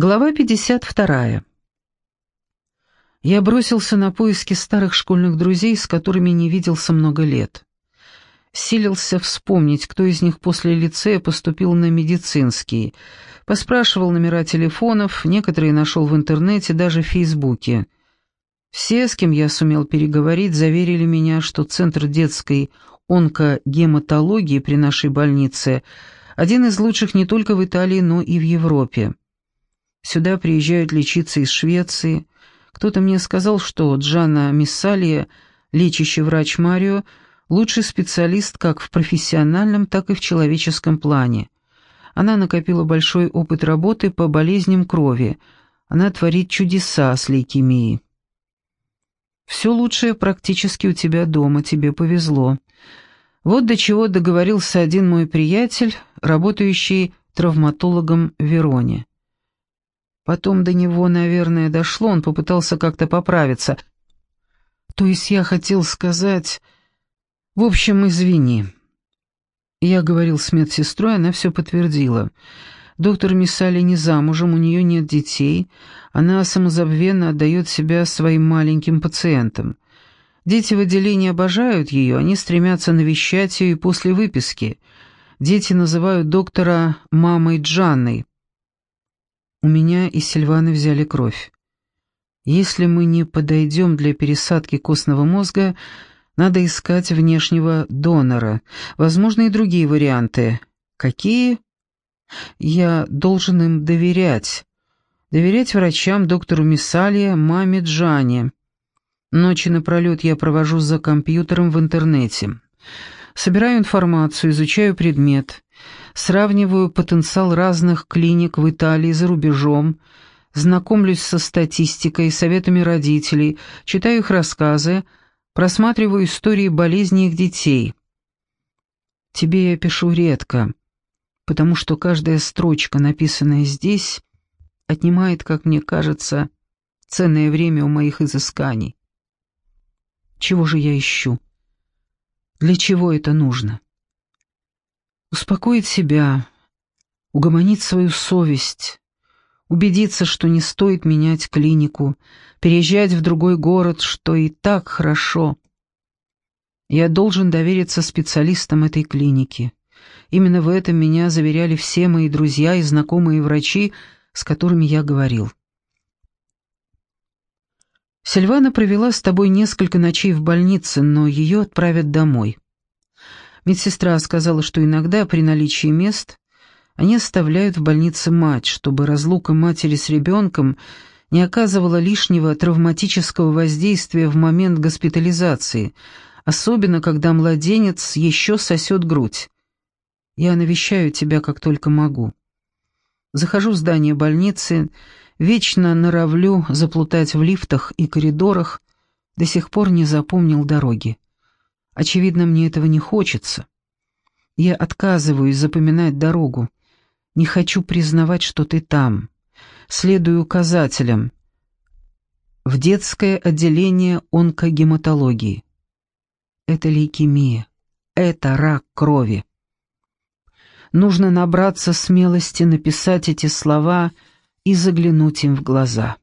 Глава 52. Я бросился на поиски старых школьных друзей, с которыми не виделся много лет. Силился вспомнить, кто из них после лицея поступил на медицинский. Поспрашивал номера телефонов, некоторые нашел в интернете, даже в Фейсбуке. Все, с кем я сумел переговорить, заверили меня, что Центр детской онкогематологии при нашей больнице один из лучших не только в Италии, но и в Европе. Сюда приезжают лечиться из Швеции. Кто-то мне сказал, что Джана Миссалия, лечащий врач Марио, лучший специалист как в профессиональном, так и в человеческом плане. Она накопила большой опыт работы по болезням крови. Она творит чудеса с лейкемией. «Все лучшее практически у тебя дома, тебе повезло». Вот до чего договорился один мой приятель, работающий травматологом в Вероне. Потом до него, наверное, дошло, он попытался как-то поправиться. То есть я хотел сказать... В общем, извини. Я говорил с медсестрой, она все подтвердила. Доктор Миссали не замужем, у нее нет детей. Она самозабвенно отдает себя своим маленьким пациентам. Дети в отделении обожают ее, они стремятся навещать ее и после выписки. Дети называют доктора «мамой Джанной», у меня и Сильваны взяли кровь. Если мы не подойдем для пересадки костного мозга, надо искать внешнего донора. Возможно, и другие варианты. Какие? Я должен им доверять. Доверять врачам, доктору Миссалия, маме Джане. Ночи напролет я провожу за компьютером в интернете. Собираю информацию, изучаю предмет сравниваю потенциал разных клиник в Италии за рубежом, знакомлюсь со статистикой, советами родителей, читаю их рассказы, просматриваю истории болезней их детей. Тебе я пишу редко, потому что каждая строчка, написанная здесь, отнимает, как мне кажется, ценное время у моих изысканий. Чего же я ищу? Для чего это нужно? Успокоить себя, угомонить свою совесть, убедиться, что не стоит менять клинику, переезжать в другой город, что и так хорошо. Я должен довериться специалистам этой клиники. Именно в этом меня заверяли все мои друзья и знакомые врачи, с которыми я говорил. Сильвана провела с тобой несколько ночей в больнице, но ее отправят домой. Медсестра сказала, что иногда при наличии мест они оставляют в больнице мать, чтобы разлука матери с ребенком не оказывала лишнего травматического воздействия в момент госпитализации, особенно когда младенец еще сосет грудь. Я навещаю тебя, как только могу. Захожу в здание больницы, вечно норовлю заплутать в лифтах и коридорах, до сих пор не запомнил дороги. Очевидно, мне этого не хочется. Я отказываюсь запоминать дорогу. Не хочу признавать, что ты там. Следую указателям. В детское отделение онкогематологии. Это лейкемия. Это рак крови. Нужно набраться смелости написать эти слова и заглянуть им в глаза.